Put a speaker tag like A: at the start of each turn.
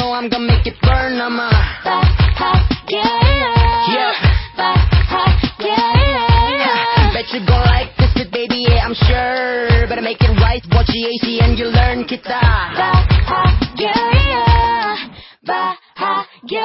A: know I'm gonna make it burn. I'm a yeah. Bet you gon' like this bit, baby, yeah, I'm sure. Better make it right, watch the AC and you learn kita.
B: bahagia, bahagia,